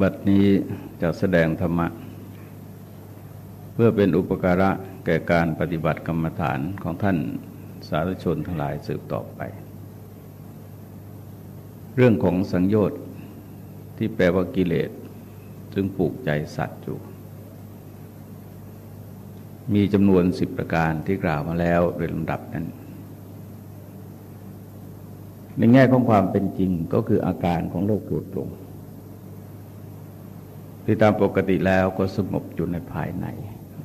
บัดนี้จะแสดงธรรมะ เพื่อเป็นอุปการะแก่การปฏิบัติกรรมฐานของท่านสาธุชนทั้งหลายสืบต่อไป เรื่องของสังโยชน์ที่แปลว่ากิเลสซึ่งปลูกใจสัตว์อยู่ มีจำนวนสิบประการที่กล่าวมาแล้วโดยลำดับนั้น ในแง่ของความเป็นจริงก็คืออาการของโลกโกรธหลง ที่ตามปกติแล้วก็สงบอยู่ในภายใน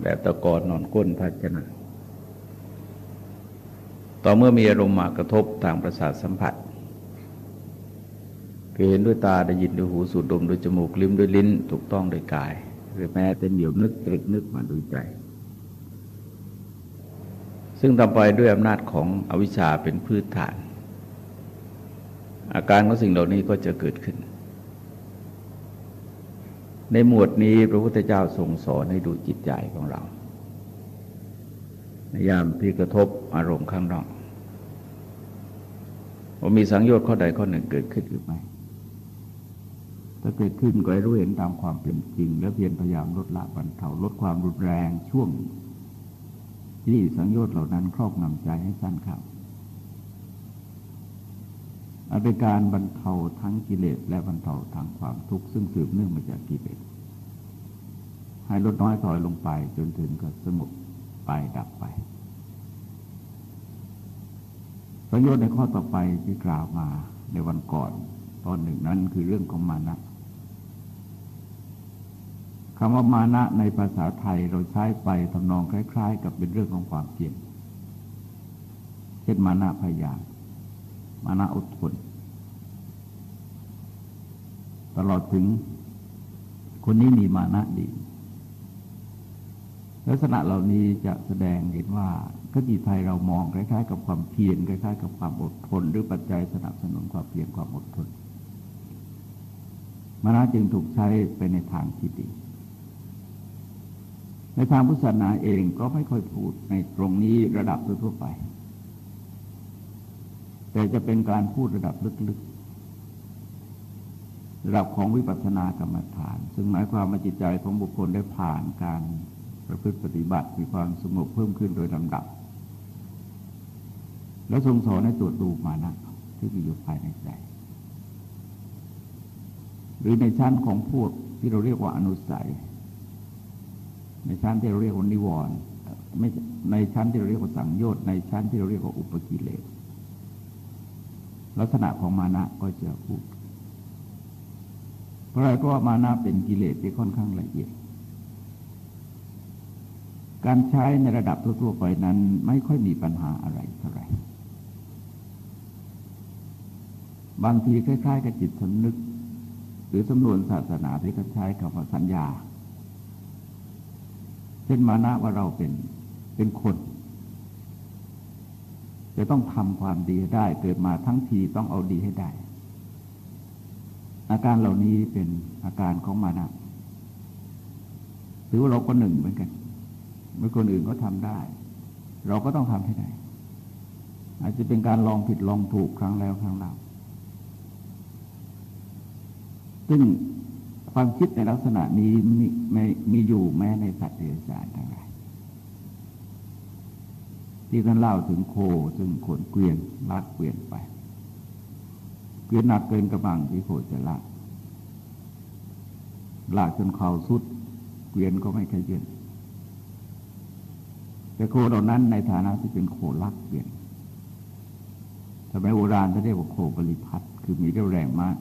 แบบตะกอนนอนก้นภาชนะต่อเมื่อมีอารมณ์มากระทบทางประสาทสัมผัสคือเห็นด้วยตาได้ยินด้วยหูสูดดมด้วยจมูกลิ้มด้วยลิ้น ถูกต้องโดยกาย หรือแม้แต่เหนียวนึกตรึกนึกมาด้วยใจ ซึ่งทำไปด้วยอำนาจของอวิชชาเป็นพื้นฐาน อาการของสิ่งเหล่านี้ก็จะเกิดขึ้น ในหมวดนี้พระพุทธเจ้าทรงสอนให้ดูจิตใจของเรา ในยามที่กระทบอารมณ์ข้างนอกว่ามีสังโยชน์ข้อใดข้อหนึ่งเกิดขึ้นหรือไม่ถ้าเกิดขึ้นก็ให้รู้เห็นตามความเป็นจริง และเพียรพยายามลดละบรรเทาลดความรุนแรงช่วง ที่สังโยชน์เหล่านั้นครอบงำใจให้สั้นครับ อันเป็นการบรรเทาทั้งกิเลสและบรรเทาทางความทุกข์ซึ่งสืบเนื่องมาจากกิเลสให้ลดน้อยถอยลงไปจนถึงก็สงบไปดับไปประโยชน์ในข้อต่อไปที่กล่าวมาในวันก่อนตอนหนึ่งนั้นคือเรื่องของมานะคำว่ามานะในภาษาไทยเราใช้ไปทำนองคล้าย ๆ กับเป็นเรื่องของความเพียรเช่นมานะพยายาม มานะอดทนตลอดถึงคนนี้มีมานะดี ลักษณะเหล่านี้จะแสดงเห็นว่าคติไทยเรามองคล้ายๆ กับความเพียรคล้ายๆ กับความอดทน หรือปัจจัยสนับสนุนความเพียรความอดทน มานะจึงถูกใช้ไปในทางที่ดี ในทางพุทธศาสนาเองก็ไม่ค่อยพูดในตรงนี้ระดับทั่วไป แต่จะเป็นการพูดระดับลึกๆระดับของวิปัสสนากรรมฐาน ซึ่งหมายความว่าจิตใจของบุคคลได้ผ่านการประพฤติปฏิบัติมีความสงบเพิ่มขึ้นโดยลำดับ แล้วทรงสอนให้ตรวจดูมานะที่มีอยู่ภายในใจ หรือในชั้นของพวกที่เราเรียกว่าอนุสัย ในชั้นที่เราเรียกว่านิวรณ์ไม่ในชั้นที่เราเรียกว่าสังโยชน์ในชั้นที่เราเรียกว่าอุปกิเลส ลักษณะของมานะก็จะพูด เพราะอะไรก็ว่ามานะเป็นกิเลสที่ค่อนข้างละเอียด การใช้ในระดับทั่วๆไปนั้นไม่ค่อยมีปัญหาอะไรเท่าไหร่บางทีคล้ายๆกับจิตสำนึก หรือสำนวนศาสนาที่เขาใช้คำว่าสัญญา เช่นมานะว่าเราเป็นเป็นคน จะต้องทำความดีให้ได้ เกิดมาทั้งทีต้องเอาดีให้ได้ อาการเหล่านี้เป็นอาการของมานะหรือว่าเราก็หนึ่งเหมือนกัน เมื่อคนอื่นก็ทำได้ เราก็ต้องทำให้ได้ อาจจะเป็นการลองผิดลองถูกครั้งแล้วครั้งเล่าซึ่งความคิดในลักษณะนี้มีมีอยู่แม้ในสัตว์เดรัจฉานทั้งหลาย ที่ท่านเล่าถึงโคซึ่งขนเกวียนลากเกวียนไป เกวียนหนักเกินกระบังที่โคจะลากลากจนเข่าสุด เกวียนก็ไม่ขยืนแต่โคเหล่านั้นในฐานะที่เป็นโคลักเกวียนสมัยโบราณเขาเรียกว่าโคบริพัตคือมีเรี่ยวแรงมาก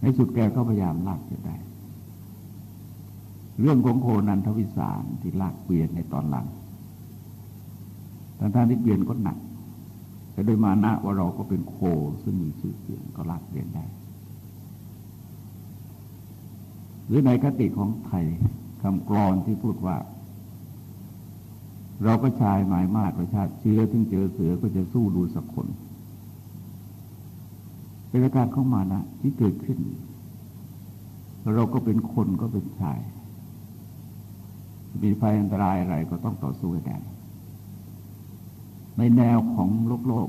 ในสุดแกก็พยายามลากจะได้ เรื่องของโคนันทวิสารที่ลากเกวียนในตอนหลัง ทางท่านที่เปลี่ยนก็หนัก แต่โดยมานะว่าเราก็เป็นโคซึ่งมีชื่อเสียงก็ลากเปลี่ยนได้ หรือในคติของไทยคำกรอนที่พูดว่า เราก็ชายหมายมาตประชาติเชื้อถึงเจอเสือก็จะสู้ดูสักคนเป็นอาการของมานะที่เกิดขึ้น เราก็เป็นคนก็เป็นชาย มีภัยอันตรายอะไรก็ต้องต่อสู้ให้ได้ ในแนวของโลกโลก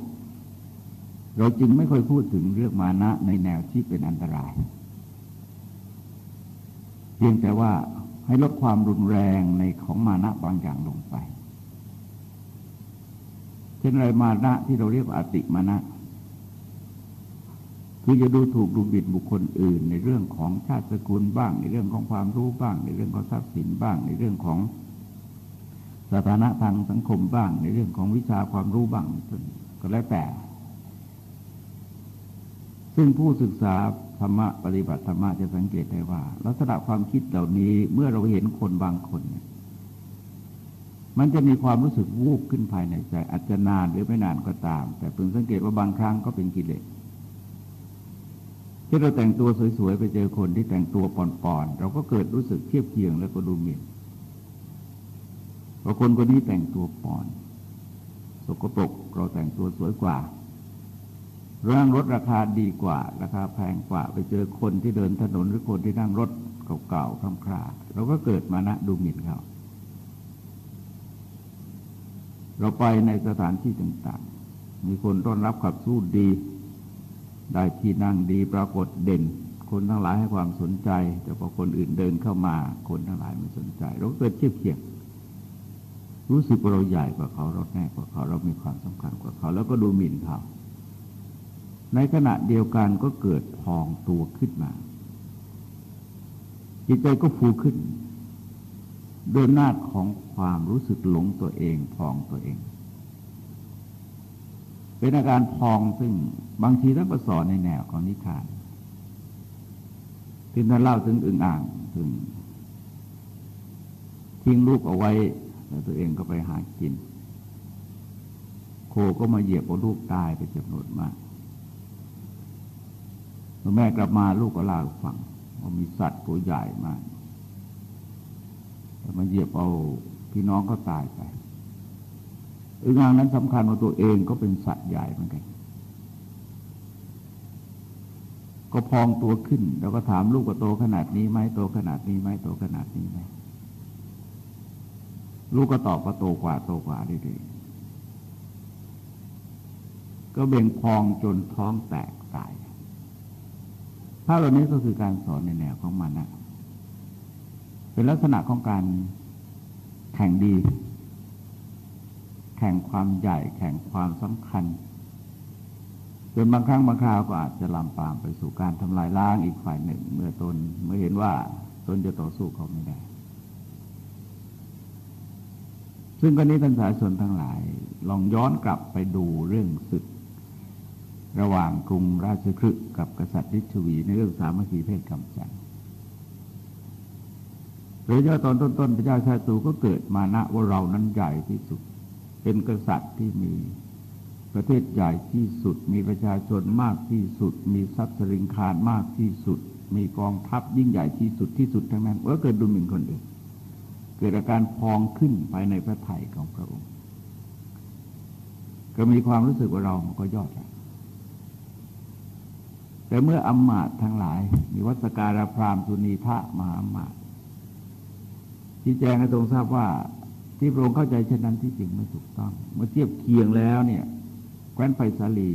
เราจึงไม่ค่อยพูดถึงเรื่องมานะในแนวที่เป็นอันตราย เพียงแต่ว่าให้ลดความรุนแรงในของมานะบางอย่างลงไป เช่นอะไรมานะที่เราเรียกว่าอติมานะ คือจะดูถูกดูบิดบุคคลอื่น ในเรื่องของชาติสกุลบ้าง ในเรื่องของความรู้บ้าง ในเรื่องของทรัพย์สินบ้าง ในเรื่องของ สถานะทางสังคมบ้าง ในเรื่องของวิชาความรู้บ้างก็แล้วแต่ ซึ่งผู้ศึกษาธรรมะปฏิบัติธรรมะจะสังเกตได้ว่า ลักษณะความคิดเหล่านี้เมื่อเราเห็นคนบางคนเนี่ยมันจะมีความรู้สึกวูบขึ้นภายในใจอาจจะนานหรือไม่นานก็ตาม แต่เพิ่งสังเกตว่าบางครั้งก็เป็นกิเลสที่เราแต่งตัวสวยๆไปเจอคนที่แต่งตัวป่อนๆเราก็เกิดรู้สึกเทียบเคียงแล้วก็ดูหมิ่น ว่าคนคนนี้แต่งตัวปอน สกปรกเราแต่งตัวสวยกว่าร่างรถราคาดีกว่า ราคาแพงกว่า ไปเจอคนที่เดินถนนหรือคนที่นั่งรถเก่าๆคำคราเราก็เกิดมานะดูหมิ่นเขาเราไปในสถานที่ต่างๆ มีคนต้อนรับขับสู้ดี ได้ที่นั่งดีปรากฏเด่น คนทั้งหลายให้ความสนใจ แต่พอคนอื่นเดินเข้ามา คนทั้งหลายไม่สนใจ เราเกิดเทียบเคียง รู้สึกว่าเราใหญ่กว่าเขาเราแน่กว่าเขาเรามีความสำคัญกว่าเขา แล้วก็ดูหมิ่นเขา ในขณะเดียวกันก็เกิดพองตัวขึ้นมา จิตใจก็ฟูขึ้นโดยนาจของความรู้สึกหลงตัวเองพองตัวเอง เป็นอาการพองซึ่งบางทีท่านก็สอนในแนวของนิทานที่ท่านเล่าถึงอึ่งอ่างถึงทิ้งลูกเอาไว้ แล้วตัวเองก็ไปหากิน โคก็มาเหยียบเอาลูกตายไปจำนวนมากพอแม่กลับมาลูกก็เล่าฟังว่ามีสัตว์ตัวใหญ่มากแต่มาเหยียบเอาพี่น้องก็ตายไปอึงอ่างนั้นสำคัญว่าตัวเองก็เป็นสัตว์ใหญ่เหมือนกัน ก็พองตัวขึ้น แล้วก็ถามลูกว่าโตขนาดนี้ไหมโตขนาดนี้ไหมโตขนาดนี้ไหม ลูกก็ตอบว่าโตกว่าโตกว่าดีๆก็เบ่งพองจนท้องแตกตายภาพเหล่านี้ก็คือการสอนในแนวของมันนะเป็นลักษณะของการแข่งดี แข่งความใหญ่ แข่งความสำคัญจนบางครั้งบางคราวก็อาจจะลามปามไปสู่การทำลายล้างอีกฝ่ายหนึ่ง เมื่อตนเมื่อเห็นว่าตนจะต่อสู้เขาไม่ได้ ซึ่งกรณีท่านสายชนทั้งหลาย ลองย้อนกลับไปดูเรื่องศึก ระหว่างกรุงราชคฤห์กับกษัตริย์ฤชวีในเรื่องสามัคคีเพศกำจัดโดยเฉพาตอนต้นๆพระเจ้าชาตูก็เกิดมานะว่าเรานั้นใหญ่ที่สุด เป็นกษัตริย์ที่มีประเทศใหญ่ที่สุด มีประชาชนมากที่สุด มีทรัพย์สินคารมากที่สุด มีกองทัพยิ่งใหญ่ที่สุดที่สุดทั้งนั้นก็เกิดดูหมิ่นคนอื่น เกิดอาการพองขึ้นภายในพระไถ่ของพระองค์ ก็มีความรู้สึกว่าเราก็ยอดแล้วแต่เมื่ออมมาตทั้งหลาย มีวัสการพรามสุนีทะมหาอมาตชี้แจงให้ตรงทราบว่าที่พระองค์เข้าใจเช่นนั้นที่จริงไม่ถูกต้อง เมื่อเทียบเคียงแล้วเนี่ยแคว้นไฟสาลี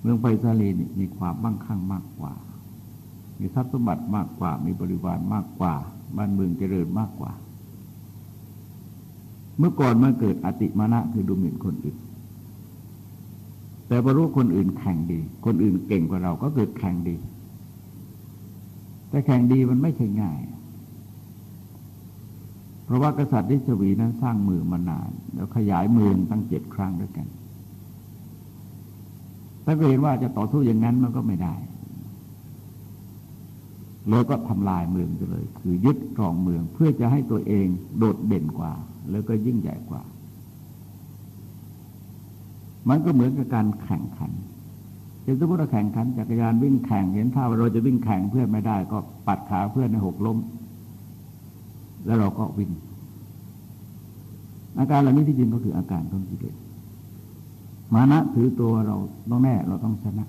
เมืองไฟสาลีนี่มีความมั่งคั่งมากกว่า มีทรัพย์สมบัติมากกว่า มีบริวารมากกว่า บ้านเมืองเจริญมากกว่า เมื่อก่อนมาเกิดอติมานะคือดูหมิ่นคนอื่น แต่พอรู้คนอื่นแข่งดี คนอื่นเก่งกว่าเราก็เกิดแข่งดี แต่แข่งดีมันไม่ใช่ง่าย เพราะว่ากษัตริย์ดิชวีนั้นสร้างเมืองมานาน แล้วขยายเมืองตั้งเจ็ดครั้งด้วยกันถ้าเห็นว่าจะต่อสู้อย่างนั้นมันก็ไม่ได้เลยก็ทำลายเมืองไปเลย คือยึดครองเมืองเพื่อจะให้ตัวเองโดดเด่นกว่า แล้วก็ยิ่งใหญ่กว่า มันก็เหมือนกับการแข่งขันเช่นสมมติเราแข่งขันจักรยานวิ่งแข่งเห็นท่าว่าเราจะวิ่งแข่งเพื่อนไม่ได้ ก็ปัดขาเพื่อนในหกล้ม แล้วเราก็วิ่ง อาการเหล่านี้ที่จริงก็คืออาการของกิเลสมานะถือตัวเราต้องแน่เราต้องชนะ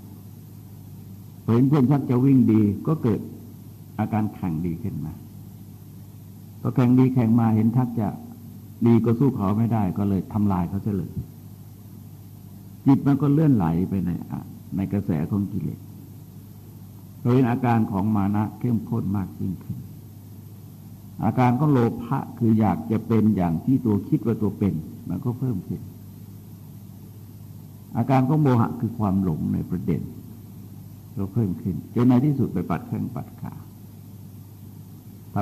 เห็นเพื่อนชักจะวิ่งดีก็เกิดอาการแข่งดีขึ้นมาพอแข่งดีแข่งมาเห็นทักจะ ดีก็สู้เขาไม่ได้ก็เลยทำลายเขาเลย จิตมันก็เลื่อนไหลไปในในกระแสของกิเลสเราเห็นอาการของมานะเข้มข้นมากยิ่งขึ้น อาการก็โลภะคืออยากจะเป็นอย่างที่ตัวคิดว่าตัวเป็น มันก็เพิ่มขึ้น อาการก็โมหะคือความหลงในประเด็นก็เพิ่มขึ้นจนในที่สุดไปปัดแข้งปัดขา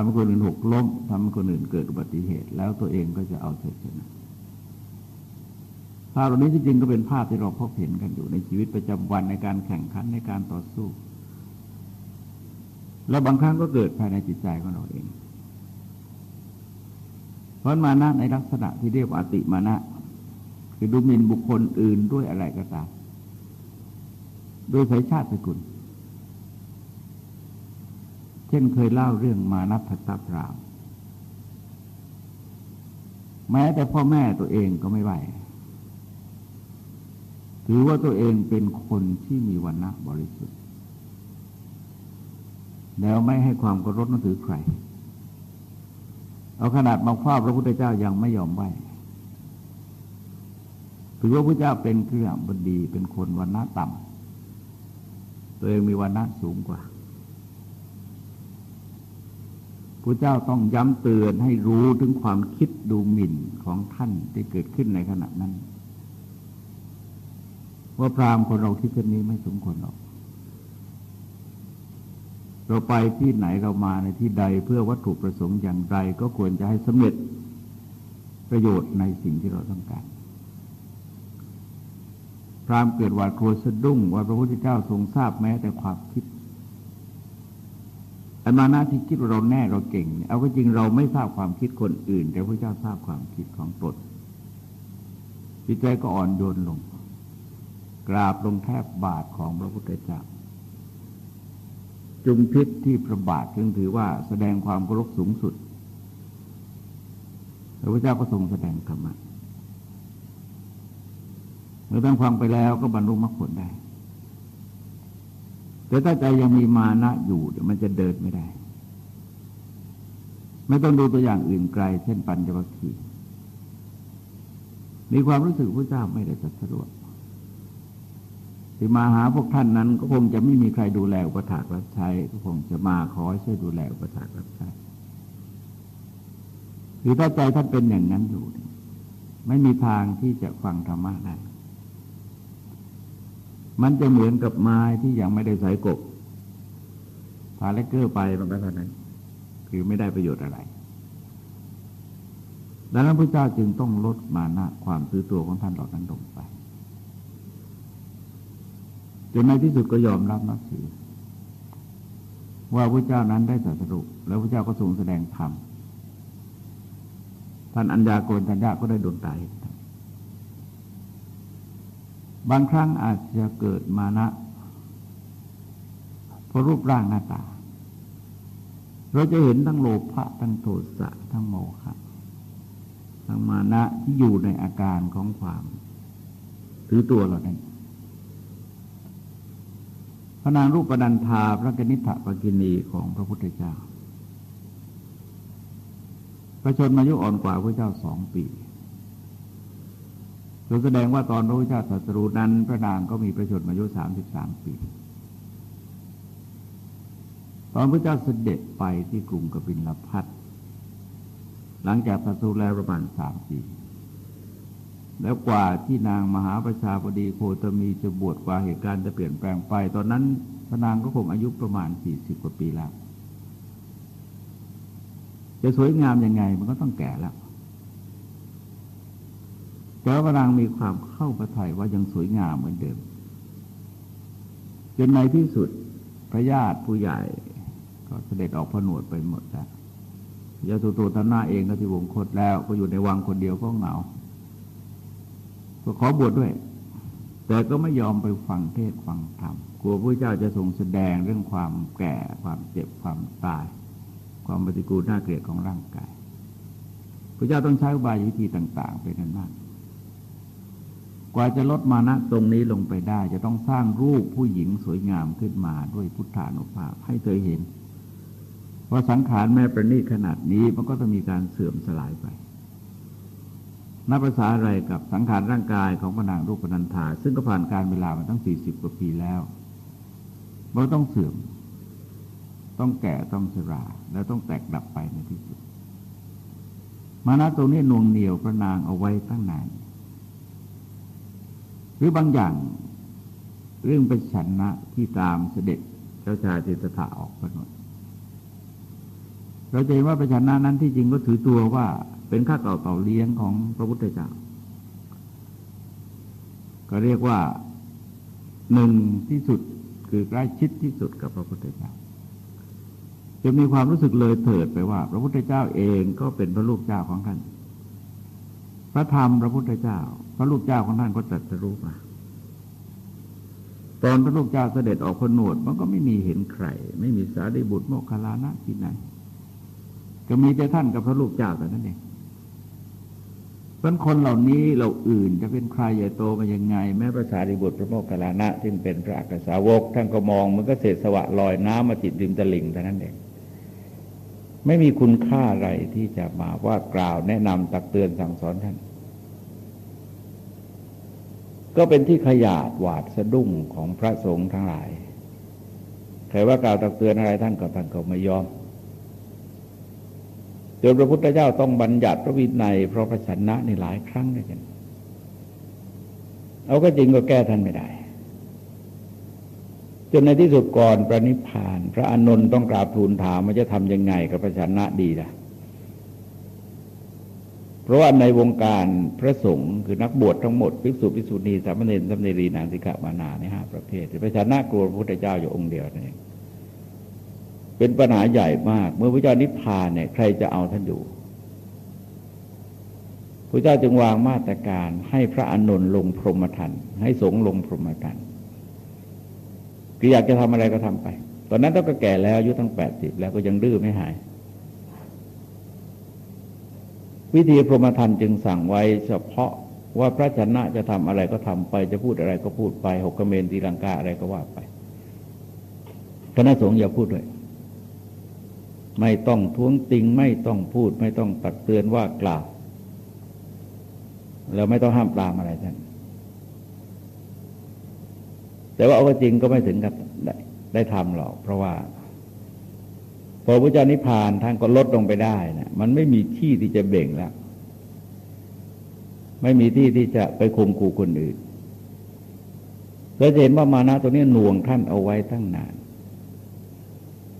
ำให้คนอื่นหกล้มทำให้คนอื่นเกิดอุบัติเหตุ แล้วตัวเองก็จะเอาชัยชนะภาพเหล่านี้จริงๆก็เป็นภาพที่เราพบเห็นกันอยู่ในชีวิตประจำวันในการแข่งขันในการต่อสู้ และบางครั้งก็เกิดภายในจิตใจของเราเอง เพราะมานะในลักษณะที่เรียกว่าอติมานะคือดูหมิ่นบุคคลอื่นด้วยอะไรก็ตามโดยสายชาติสกุล เช่นเคยเล่าเรื่องมานัทตาพรามแม้แต่พ่อแม่ตัวเองก็ไม่ไหว ถือว่าตัวเองเป็นคนที่มีวันณะบริสุทธิ์ แล้วไม่ให้ความเคารพนับถือใคร เอาขนาดมาคว้าพระพุทธเจ้ายังไม่ยอมไหวถือว่าพระเจ้าเป็นเครื่องบดีเป็นคนวันณะต่ำตัวเองมีวันณะสูงกว่า พระเจ้าต้องย้ำเตือนให้รู้ถึงความคิดดูหมิ่นของท่านที่เกิดขึ้นในขณะนั้น ว่าพรามคนเราคิดเช่นนี้ไม่สมควรหรอก เราไปที่ไหนเรามาในที่ใดเพื่อวัตถุประสงค์อย่างไร ก็ควรจะให้สำเร็จประโยชน์ในสิ่งที่เราต้องการพรามเกิดหวาดกลัวสะดุ้งว่าพระพุทธเจ้าทรงทราบแม้แต่ความคิด อันมานะที่คิดว่าเราแน่เราเก่ง เอาก็จริงเราไม่ทราบความคิดคนอื่น แต่พระเจ้าทราบความคิดของตนจิตใจก็อ่อนโยนลง กราบลงแทบบาทของพระพุทธเจ้าจุมพิษที่ประบาทซึ่งถือว่าแสดงความเคารพสูงสุด พระพุทธเจ้าก็ทรงแสดงธรรมะเมื่อตั้งฟังไปแล้วก็บรรลุมรรคผลได้ แต่ถ้าใจยังมีมานะอยู่เดี๋ยวมันจะเดินไม่ได้ ไม่ต้องดูตัวอย่างอื่นไกล เช่นปัญจวัคคีย์มีความรู้สึกพระเจ้าไม่ได้สัตรวจที่มาหาพวกท่านนั้นก็คงจะไม่มีใครดูแลอุปถากรับใช้ก็คงจะมาขอให้ช่วยดูแลอุปถากรับใช้คือถ้าใจท่านเป็นอย่างนั้นอยู่ ไม่มีทางที่จะฟังธรรมะได้ มันจะเหมือนกับไม้ที่ยังไม่ได้ใส่กบพาเลกเกอร์ไปมันก็เท่านั้น คือไม่ได้ประโยชน์อะไร ดังนั้นพระเจ้าจึงต้องลดมานะความซื้อตัวของท่านเหล่านั้นลงไปจนในที่สุดก็ยอมรับนับถือ ว่าพระเจ้านั้นได้ตรัสรุปแล้วพระเจ้าก็ทรงแสดงธรรมท่านอัญญาโกณทัญญาก็ได้โดนตาย บางครั้งอาจจะเกิดมานะเพราะรูปร่างหน้าตา เราจะเห็นทั้งโลภะทั้งโทสะทั้งโมหะทั้งมานะที่อยู่ในอาการของความถือตัวเรานั้นพระนางรูปปนันธาพระกนิษฐปกินีของพระพุทธเจ้า ประชนมายุอ่อนกว่าพระเจ้าสองปี โดยแสดงว่าตอนพระพุทธเจ้าตรัสรู้นั้น พระนางก็มีประชนมายุสามสิบสามปี ตอนพระเจ้าเสด็จไปที่กรุงกบิลพัทหลังจากตรัสรู้แล้วประมาณสามปี แล้วกว่าที่นางมหาประชาบดีโคตมีจะบวชกว่าเหตุการณ์จะเปลี่ยนแปลงไป ตอนนั้นพระนางก็คงอายุประมาณสี่สิบกว่าปีแล้ว จะสวยงามยังไงมันก็ต้องแก่แล้ว แต่ว่านางมีความเข้าประทัยว่ายังสวยงามเหมือนเดิม จนในที่สุดพระญาติผู้ใหญ่ ก็เสด็จออกผนวดไปหมดแล้วยาตุโตทนาเองก็ที่วงคตแล้ว ก็อยู่ในวังคนเดียวก็เหงา ก็ขอบวชดด้วย แต่ก็ไม่ยอมไปฟังเทศฟังธรรม กลัวพระเจ้าจะทรงแสดงเรื่องความแก่ ความเจ็บ ความตาย ความปฏิกูลน่าเกลียดของร่างกาย พระเจ้าต้องใช้อุบายวิธีต่าง ๆ เป็นนั้นมาก ว่าจะลดมานะตรงนี้ลงไปได้ จะต้องสร้างรูปผู้หญิงสวยงามขึ้นมาด้วยพุทธานุภาพให้เธอเห็น ว่าสังขารแม้ประณีตขนาดนี้มันก็ต้องมีการเสื่อมสลายไปนับภาษาอะไรกับสังขารร่างกายของพนางรูปนันธาซึ่งก็ผ่านการเวลามาตั้งสี่สิบกว่าปีแล้วมันต้องเสื่อม ต้องแก่ต้องชรา แล้วต้องแตกดับไปในที่สุด มานะตรงนี้นวงเหนียวพระนางเอาไว้ตั้งนาน หรือบางอย่างเรื่องประชันนะที่ตามเสด็จเจ้าชายติสถาออกพระนนเราจะเห็นว่าประชันนะนั้นที่จริงก็ถือตัวว่าเป็นข้าเก่าเก่าเลี้ยงของพระพุทธเจ้า ก็เรียกว่าหนึ่งที่สุดคือใกล้ชิดที่สุดกับพระพุทธเจ้าจะมีความรู้สึกเลยเถิดไปว่า พระพุทธเจ้าเองก็เป็นพระลูกเจ้าของท่าน ระธรรมพระพุทธเจ้า พระลูกเจ้าของท่านก็ตรัสรู้มาตอนพระลูกเจ้าเสด็จออกพนวดมันก็ไม่มีเห็นใคร ไม่มีสารีบุตรโมคคลานะที่ไหน ก็มีแต่ท่านกับพระลูกเจ้าแต่นั้นเองเป็นคนเหล่านี้เราอื่นจะเป็นใครใหญ่โตมายังไง แม้พระสารีบุตรพระโมคคัลลานะซึ่งเป็นพระอักษาวกท่านก็มองมันก็เศษสวะลอยน้ำมาจิตริมตลิ่งแต่นั้นเองไม่มีคุณค่าอะไรที่จะมาว่ากล่าวแนะนำตักเตือนสั่งสอนท่าน ก็เป็นที่ขยาดหวาดสะดุ้งของพระสงฆ์ทั้งหลาย ใครว่ากล่าวตักเตือนอะไรท่านก็ท่านก็ไม่ยอม จนพระพุทธเจ้าต้องบัญญัติพระวินัยเพราะพระชนะในหลายครั้งด้วยกัน เอาก็จริงก็แก้ท่านไม่ได้ จนในที่สุดก่อนประนิพาน พระอานนท์ต้องกราบทูลถามว่าจะทำยังไงกับพระชนะดีล่ะ เพราะว่าในวงการพระสงฆ์คือนักบวชทั้งหมดภิกษุภิกษุณีสามเณรสามเณรีนางสิกามานาในห้าประเภทพระชนะกลัวพระพุทธเจ้าอยู่องค์เดียวนั่นเองเป็นปัญหาใหญ่มาก เมื่อพระเจ้านิพพานเนี่ยใครจะเอาท่านอยู่พระเจ้าจึงวางมาตรการให้พระอานนท์ลงพรหมทันให้สงลงพรหมทันคืออยากจะทำอะไรก็ทำไป ตอนนั้นต้องก็แก่แล้วอายุตั้งแปดสิบแล้วก็ยังดื้อไม่หาย วิธีพรหมทันจึงสั่งไว้เฉพาะว่าพระชนะจะทำอะไรก็ทำไปจะพูดอะไรก็พูดไป หกกเมนตีลังกาอะไรก็ว่าไปคณะสงฆ์อย่าพูดด้วย ไม่ต้องท้วงติงไม่ต้องพูด ไม่ต้องตักเตือนว่ากล่าวแล้วไม่ต้องห้ามปรามอะไรท่านแต่ว่าเอาจริงก็ไม่ถึงกับได้ได้ทำหรอก เพราะว่า อพระเจ้านิพพานท่านก็ลดลงไปได้นะมันไม่มีที่ที่จะเบ่งแล้ว ไม่มีที่ที่จะไปข่มขู่คนอื่นเราจะเห็นว่ามานะตัวนี้หน่วงท่านเอาไว้ตั้งนาน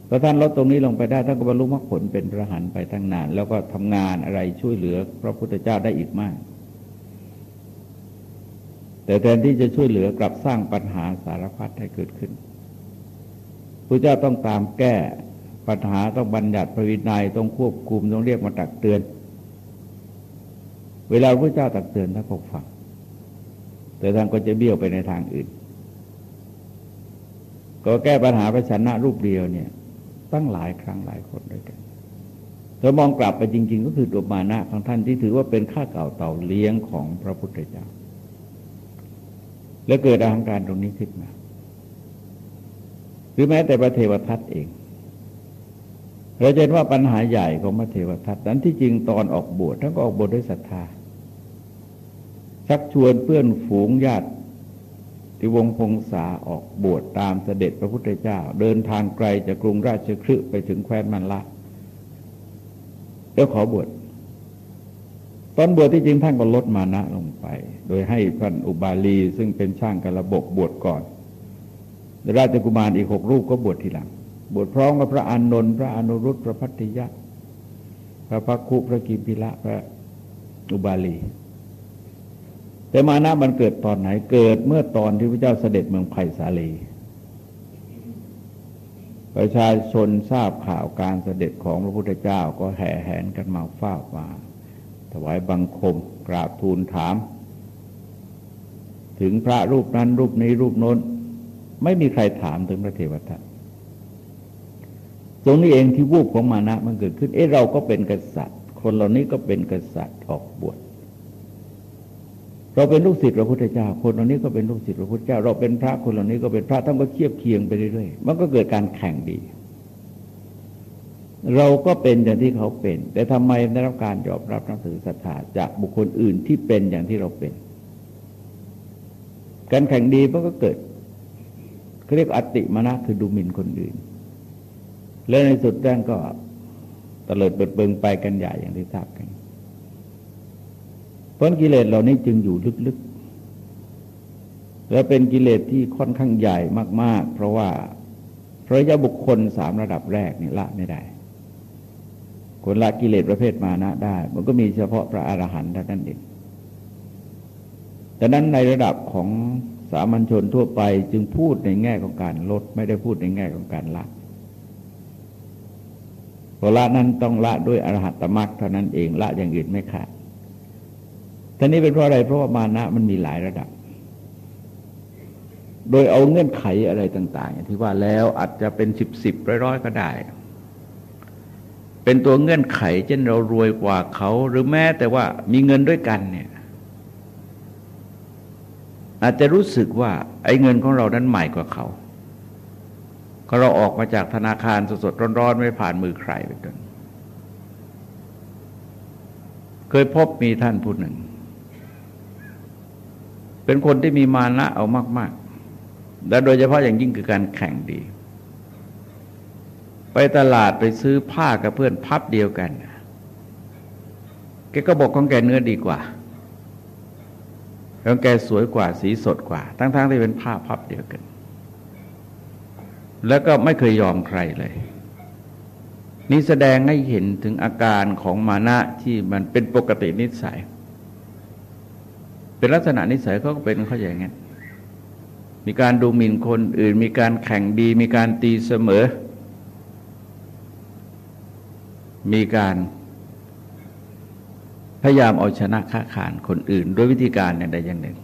พอท่านลดตรงนี้ลงไปได้ท่านก็บรรลุมรรคผลเป็นพระหันไปตั้งนาน แล้วก็ทำงานอะไรช่วยเหลือพระพุทธเจ้าได้อีกมาก แต่แทนที่จะช่วยเหลือกลับสร้างปัญหาสารพัดให้เกิดขึ้นพระเจ้าต้องตามแก้ ปัญหาต้องบัญญัติพระวินัยต้องควบคุมต้องเรียกมาตักเตือน เวลาพระเจ้าตักเตือนท่านก็ฟังแต่ท่านก็จะเบี้ยวไปในทางอื่น ก็แก้ปัญหาพระชนะรูปเดียวเนี่ย ตั้งหลายครั้งหลายคนด้วยกันเรามองกลับไปจริง ๆ ก็คือตัวมานะของท่านที่ถือว่าเป็นข้าเก่าเต่าเลี้ยงของพระพุทธเจ้า แล้วเกิดอาหางการตรงนี้ขึ้นมา หรือแม้แต่พระเทวทัตเอง เราเห็นว่าปัญหาใหญ่ของพระเทวทัตนั้นที่จริงตอนออกบวชท่านก็ออกบวชด้วยศรัทธา ชักชวนเพื่อนฝูงญาติที่วงพงษาออกบวชตามเสด็จพระพุทธเจ้า เดินทางไกลจากกรุงราชคฤห์ไปถึงแคว้นมันละแล้วขอบวชตอนบวชที่จริงท่านก็ลดมานะลงไป โดยให้พระอุบาลีซึ่งเป็นช่างกระบกบวชก่อน ราชกุมารอีกหกรูปก็บวชทีหลัง บวชพร้อมกับพระอานนท์พระอนุรุตพระพัทธิยะ พระพักคุพระกิมพิละพระอุบาลี แต่มานะมันเกิดตอนไหนเกิดเมื่อตอนที่พระเจ้าเสด็จเมืองไผ่สาลีประชาชนทราบข่าวการเสด็จของพระพุทธเจ้าก็แห่แหนกันมาเฝ้ามาถวายบังคมกราบทูลถาม ถึงพระรูปนั้นรูปนี้รูปโน้น ไม่มีใครถามถึงพระเทวทัต ตรงนี้เองที่วูบของมานะมันเกิดขึ้น เอ๊ะเราก็เป็นกษัตริย์ คนเหล่านี้ก็เป็นกษัตริย์ออกบวชเราเป็นลูกศิษย์พระพุทธเจ้า คนเหล่านี้ก็เป็นลูกศิษย์พระพุทธเจ้า เราเป็นพระคนเหล่านี้ก็เป็นพระท่านก็เทียบเคียงไปเรื่อยๆมันก็เกิดการแข่งดี เราก็เป็นอย่างที่เขาเป็น แต่ทำไมได้รับการยอมรับนับถือศรัทธาจากบุคคลอื่นที่เป็นอย่างที่เราเป็น การแข่งดีมันก็เกิดเขาเรียกอติมานะคือดูหมิ่นคนอื่น และในสุดแจ้งก็ตเลิดเปิดเบิงไปกันใหญ่อย่างที่ทราบกัน เพราะกิเลสเหล่านี้จึงอยู่ลึกๆ และเป็นกิเลสที่ค่อนข้างใหญ่มาก ๆ เพราะว่าพระยะบุคคลสามระดับแรกนี่ละไม่ได้ คนละกิเลสประเภทมานะได้ มันก็มีเฉพาะพระอรหันต์เท่านั้นเองดังนั้นในระดับของสามัญชนทั่วไปจึงพูดในแง่ของการลด ไม่ได้พูดในแง่ของการละ พอละนั้นต้องละด้วยอรหัตตมรรคเท่านั้นเองละอย่างอื่นไม่ขาดท่านี้เป็นเพราะอะไรเพราะว่ามานะมันมีหลายระดับ โดยเอาเงื่อนไขอะไรต่างๆที่ว่าแล้วอาจจะเป็นสิบสิบร้อยๆก็ได้ เป็นตัวเงื่อนไขเช่นเรารวยกว่าเขาหรือแม้แต่ว่ามีเงินด้วยกันเนี่ยอาจจะรู้สึกว่าไอ้เงินของเรานั้นใหม่กว่าเขา ก็เราออกมาจากธนาคารสดๆร้อนๆ ไม่ผ่านมือใครไปต้นเคยพบมีท่านผู้หนึ่ง เป็นคนที่มีมานะเอามากๆ และโดยเฉพาะอย่างยิ่งคือการแข่งดี ไปตลาดไปซื้อผ้ากับเพื่อนพับเดียวกันแกก็บอกของแกเนื้อดีกว่าของแกสวยกว่าสีสดกว่า ทั้งๆทที่เป็นผ้าพับเดียวกัน แล้วก็ไม่เคยยอมใครเลย นี่แสดงให้เห็นถึงอาการของมานะที่มันเป็นปกตินิสัย เป็นลักษณะนิสัยเขาก็เป็นเขาอย่างนี้มีการดูหมิ่นคนอื่น มีการแข่งดี มีการตีเสมอ มีการพยายามเอาชนะค้าขานคนอื่น ด้วยวิธีการอย่างใดอย่างหนึ่ง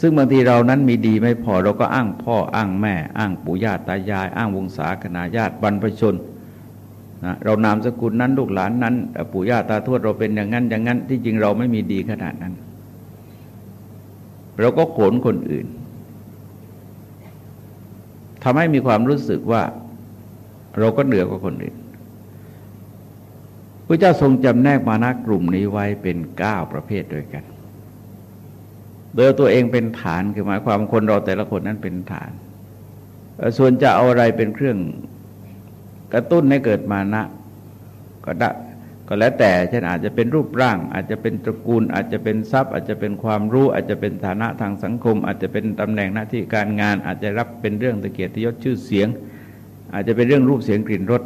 ซึ่งบางทีเรานั้นมีดีไม่พอเราก็อ้างพ่ออ้างแม่ อ้างปู่ย่าตายาย อ้างวงศาคณาญาติบรรพชนนะเรานามสกุลนั้นลูกหลานนั้นปู่ย่าตาทวดเราเป็นอย่างนั้นอย่างนั้น ที่จริงเราไม่มีดีขนาดนั้น เราก็โขนคนอื่นทำให้มีความรู้สึกว่า เราก็เหนือกว่าคนอื่นพระเจ้าทรงจำแนกมานะกลุ่มนี้ไว้เป็นเก้าประเภทด้วยกัน โดยตัวเองเป็นฐานคือหมายความคนเราแต่ละคนนั้นเป็นฐาน ส่วนจะเอาอะไรเป็นเครื่องกระตุ้นให้เกิดมานะก็ได้ก็แล้วแต่เช่นอาจจะเป็นรูปร่าง อาจจะเป็นตระกูล อาจจะเป็นทรัพย์ อาจจะเป็นความรู้ อาจจะเป็นฐานะทางสังคม อาจจะเป็นตำแหน่งหน้าที่การงาน อาจจะรับเป็นเรื่องตะเกียรติยศชื่อเสียง อาจจะเป็นเรื่องรูปเสียงกลิ่นรส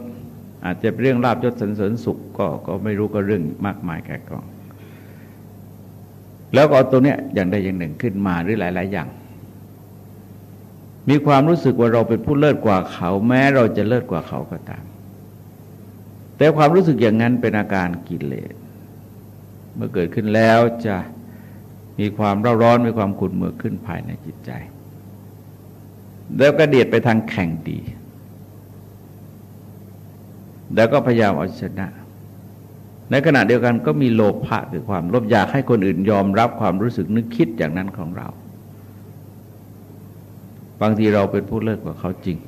อาจจะเป็นเรื่องลาบยศสันเสริญสุขก็ก็ไม่รู้ก็เรื่องมากมายแก่กอง แล้วก็ตัวเนี้ยอย่างใดอย่างหนึ่งขึ้นมาหรือหลาย ๆ อย่าง มีความรู้สึกว่าเราเป็นผู้เลิศกว่าเขา แม้เราจะเลิศกว่าเขาก็ตาม แต่ความรู้สึกอย่างนั้นเป็นอาการกิเลสเมื่อเกิดขึ้นแล้วจะมีความร้อนร้อนมีความขุ่นเมือขึ้นภายในจิตใจ แล้วกระเดียดไปทางแข่งดี แล้วก็พยายามเอาชนะ ในขณะเดียวกันก็มีโลภะคือความลบอยากให้คนอื่นยอมรับความรู้สึกนึกคิดอย่างนั้นของเรา บางทีเราเป็นผู้เลิศกว่าเขาจริง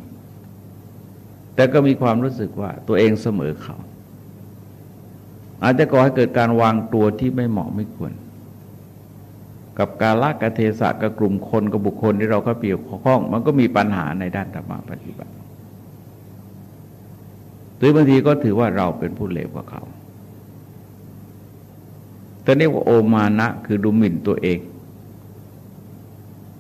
แต่ก็มีความรู้สึกว่าตัวเองเสมอเขา อาจจะก่อให้เกิดการวางตัวที่ไม่เหมาะไม่ควร กับการละกเทศะกับกลุ่มคนกับบุคคลที่เราก็เปี่ยวข้อง มันก็มีปัญหาในด้านธรรมปฏิบัติหรือบางทีก็ถือว่าเราเป็นผู้เลวกว่าเขา แต่นี่ว่าโอมานะคือดูหมิ่นตัวเอง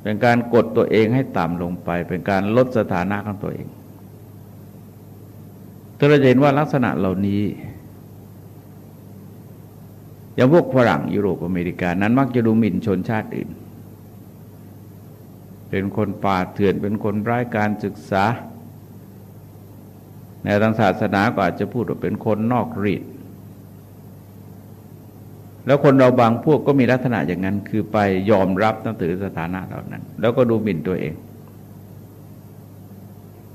เป็นการกดตัวเองให้ต่ำลงไป เป็นการลดสถานะของตัวเองเราจะเห็นว่าลักษณะเหล่านี้อย่างพวกฝรั่งยุโรปอเมริกานั้นมักจะดูหมิ่นชนชาติอื่น เป็นคนป่าเถื่อนเป็นคนไร้การศึกษา ในทางศาสนาก็อาจจะพูดว่าเป็นคนนอกรีด แล้วคนเราบางพวกก็มีลักษณะอย่างนั้น คือไปยอมรับตั้งถือสถานะเหล่านั้น แล้วก็ดูหมิ่นตัวเอง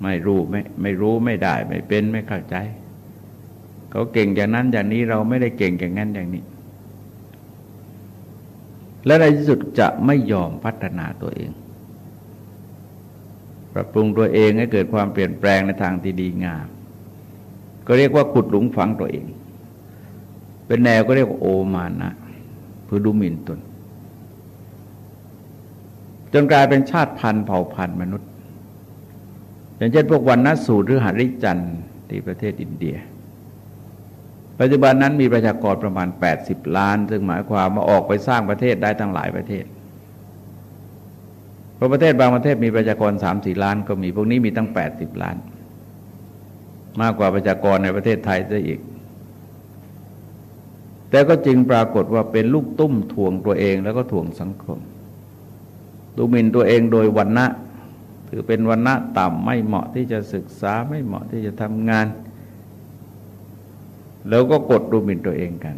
ไม่รู้ไม่ไม่รู้ไม่ได้ ไม่เป็นไม่เข้าใจ เขาเก่งอย่างนั้นอย่างนี้เราไม่ได้เก่งอย่างนั้นอย่างนี้ และในที่สุดจะไม่ยอมพัฒนาตัวเอง ปรับปรุงตัวเองให้เกิดความเปลี่ยนแปลงในทางที่ดีงามก็เรียกว่าขุดหลุมฝังตัวเอง เป็นแนวก็เรียกว่าโอมานะเพื่อดูหมิ่นตน จนกลายเป็นชาติพันธุ์เผ่าพันธุ์มนุษย์ อย่างเช่นพวกวันนัสูตรหรือหริจันที่ประเทศอินเดีย ปัจจุบันนั้นมีประชากรประมาณ 80 ล้าน ซึ่งหมายความมาออกไปสร้างประเทศได้ทั้งหลายประเทศเพราะประเทศบางประเทศมีประชากรสามสี่ล้านก็มี พวกนี้มีตั้ง80ล้าน มากกว่าประชากรในประเทศไทยซะอีก แต่ก็จริงปรากฏว่าเป็นลูกตุ้มถ่วงตัวเองแล้วก็ถ่วงสังคม ดูหมิ่นตัวเองโดยวันณะถือเป็นวันณะต่ำไม่เหมาะที่จะศึกษาไม่เหมาะที่จะทำงาน แล้วก็กดดูหมิ่นตัวเองกัน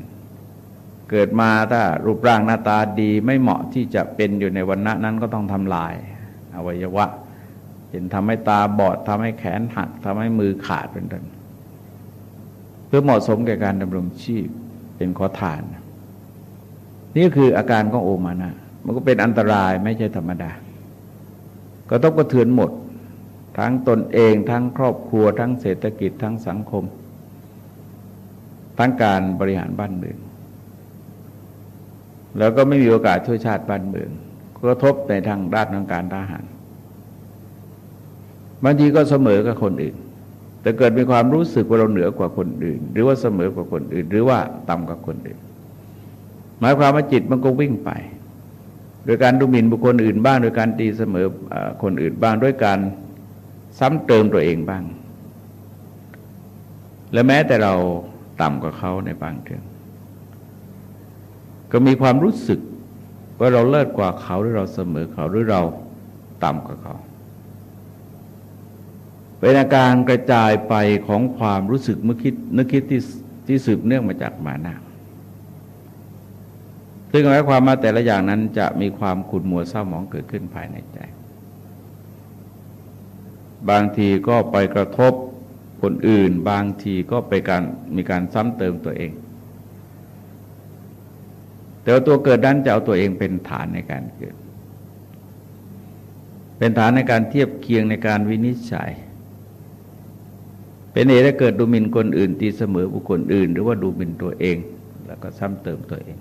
เกิดมาถ้ารูปร่างหน้าตาดีไม่เหมาะที่จะเป็นอยู่ในวันณะนั้นก็ต้องทำลาย อวัยวะเห็นทำให้ตาบอดทำให้แขนหักทำให้มือขาดเป็นต้นเพื่อเหมาะสมแก่การดำรงชีพ เป็นขอทาน นี่คืออาการของโอมานะมันก็เป็นอันตรายไม่ใช่ธรรมดา ก็ต้องกระเทือนหมด ทั้งตนเอง ทั้งครอบครัว ทั้งเศรษฐกิจทั้งสังคม ทั้งการบริหารบ้านเมือง แล้วก็ไม่มีโอกาสช่วยชาติบ้านเมืองกระทบในทางด้านทางการทหารบางทีก็เสมอกับคนอื่น แต่เกิดมีความรู้สึกว่าเราเหนือกว่าคนอื่น หรือว่าเสมอกว่าคนอื่น หรือว่าต่ำกว่าคนอื่น หมายความว่าจิตมันก็วิ่งไป โดยการดูหมิ่นบุคคลอื่นบ้าง โดยการตีเสมอคนอื่นบ้างด้วยการซ้ำเติมตัวเองบ้าง และแม้แต่เราต่ำกว่าเขาในบางเรื่องก็มีความรู้สึกว่าเราเลิศกว่าเขาหรือเราเสมอเขาหรือเราต่ำกว่าเขา เป็นอาการกระจายไปของความรู้สึกเมื่อคิดนึกคิดที่ที่สืบเนื่องมาจากมานะซึ่งหมายความมาแต่ละอย่างนั้นจะมีความขุ่นมัวเศร้าหมองเกิดขึ้นภายในใจ บางทีก็ไปกระทบคนอื่น บางทีก็ไปการมีการซ้ำเติมตัวเอง แต่ตัวเกิดนั้นจะเอาตัวเองเป็นฐานในการเกิด เป็นฐานในการเทียบเคียงในการวินิจฉัย เป็นเหตุให้เกิดดูหมิ่นคนอื่น ตีเสมอบุคคลอื่น หรือว่าดูหมิ่นตัวเอง แล้วก็ซ้ำเติมตัวเอง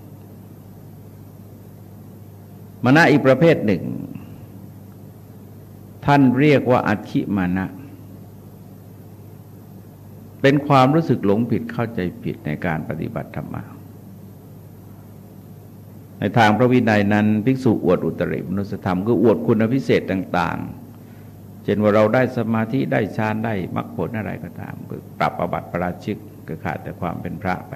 มานะอีกประเภทหนึ่ง ท่านเรียกว่าอัคิมานะ เป็นความรู้สึกหลงผิดเข้าใจผิดในการปฏิบัติธรรมะในทางพระวินัยนั้น ภิกษุอวดอุตริมนุสธรรม คืออวดคุณพิเศษต่าง ๆ เช่นว่าเราได้สมาธิได้ฌานได้มรรคผลอะไรก็ตามก็ปรับอบัติประราชิกก็ขาดแต่ความเป็นพระไป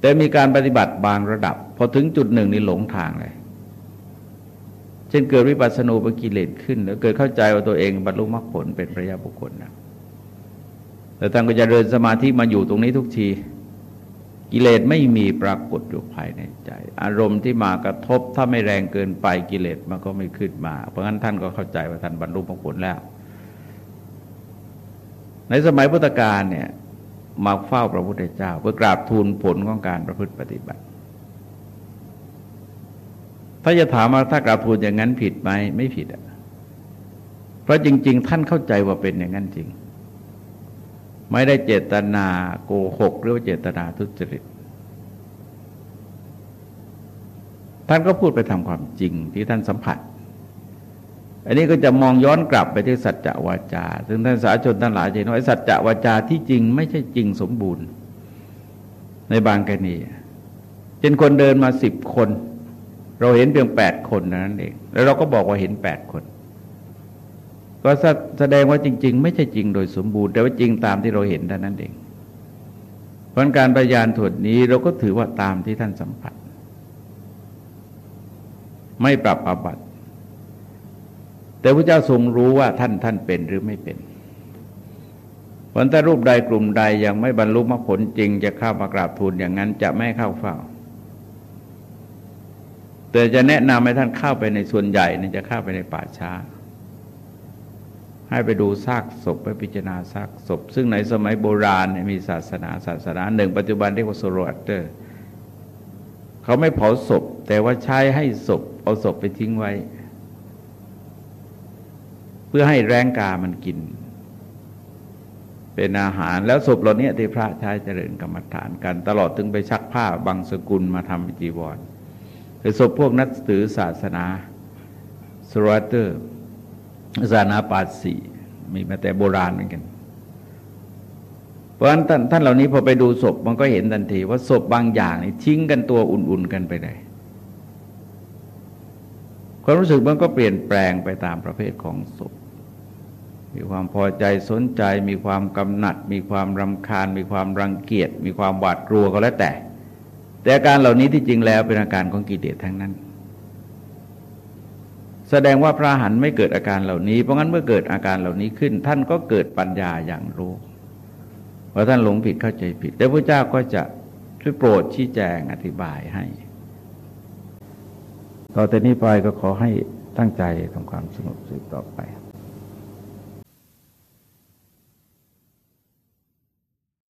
แต่มีการปฏิบัติบางระดับ พอถึงจุดหนึ่งนี่หลงทางเลย เช่นเกิดวิปัสสนูปกิเลสขึ้น แล้วเกิดเข้าใจว่าตัวเองบรรลุมรรคผลเป็นพระยาบุคคลนะแต่ท่านก็จะเดินสมาธิมาอยู่ตรงนี้ทุกที กิเลสไม่มีปรากฏอยู่ภายในใจ อารมณ์ที่มากระทบถ้าไม่แรงเกินไปกิเลสมันก็ไม่ขึ้นมา เพราะงั้นท่านก็เข้าใจว่าท่านบรรลุมรรคผลแล้ว ในสมัยพุทธกาลเนี่ยมาเฝ้าพระพุทธเจ้า เพื่อกราบทูลผลของการประพฤติปฏิบัติ ถ้าจะถามว่าถ้ากราบทูลอย่างนั้นผิดไหมไม่ผิดอะเพราะจริง ๆ ท่านเข้าใจว่าเป็นอย่างนั้นจริง ไม่ได้เจตนาโกหกหรือว่าเจตนาทุจริต ท่านก็พูดไปทำความจริงที่ท่านสัมผัส อันนี้ก็จะมองย้อนกลับไปที่สัจจะวาจา ซึ่งท่านสาชนท่านหลายเห็นว่าสัจจะวาจาที่จริงไม่ใช่จริงสมบูรณ์ ในบางกรณีเช่นคนเดินมาสิบคน เราเห็นเพียงแปดคนนั้นเอง แล้วเราก็บอกว่าเห็นแปดคน ก็แสดงว่าจริง ๆ ไม่ใช่จริงโดยสมบูรณ์ แต่ว่าจริงตามที่เราเห็นเท่านั้นเองเพราะการประยานถวดนี้เราก็ถือว่าตามที่ท่านสัมผัส ไม่ปรับอาบัติแต่พระเจ้าทรงรู้ว่าท่านท่านเป็นหรือไม่เป็นวันถ้ารูปใดกลุ่มใดยังไม่บรรลุมรรคผลจริงจะเข้ามากราบทูลอย่างนั้นจะไม่เข้าเฝ้า แต่จะแนะนำให้ท่านเข้าไปในส่วนใหญ่นี่จะเข้าไปในป่าช้า ให้ไปดูซากศพไปพิจารณาซากศพ ซึ่งในสมัยโบราณมีศาสนาศาสนาหนึ่ง ปัจจุบันเรียกว่าโซโรอัสเตอร์เขาไม่เผาศพ แต่ว่าใช้ให้ศพเอาศพไปทิ้งไว้ เพื่อให้แรงกามันกิน เป็นอาหารแล้วศพเหล่านี้ที่พระใช้เจริญกรรมฐานกัน ตลอดถึงไปชักผ้าบางสกุลมาทำจีวรคือศพพวกนักถือศาสนาสโรเตอร์ ศาสนาปาสีมีมาแต่โบราณเหมือนกัน เพราะฉะนั้นท่านเหล่านี้พอไปดูศพมันก็เห็นทันทีว่าศพบางอย่างนี่ทิ้งกันตัวอุ่นๆกันไปได้ความรู้สึกมันก็เปลี่ยนแปลงไปตามประเภทของศพ มีความพอใจสนใจ มีความกำหนัด มีความรำคาญ มีความรังเกียจ มีความหวาดกลัวก็แล้วแต่ แต่อาการเหล่านี้ที่จริงแล้วเป็นอาการของกิเลสทั้งนั้น แสดงว่าพระหันไม่เกิดอาการเหล่านี้ เพราะงั้นเมื่อเกิดอาการเหล่านี้ขึ้น ท่านก็เกิดปัญญาอย่างรู้ว่าท่านหลงผิดเข้าใจผิด แต่พระเจ้าก็จะช่วยโปรดชี้แจงอธิบายให้ ต่อแต่นี้ไปก็ขอให้ตั้งใจทำความสงบสุขต่อไป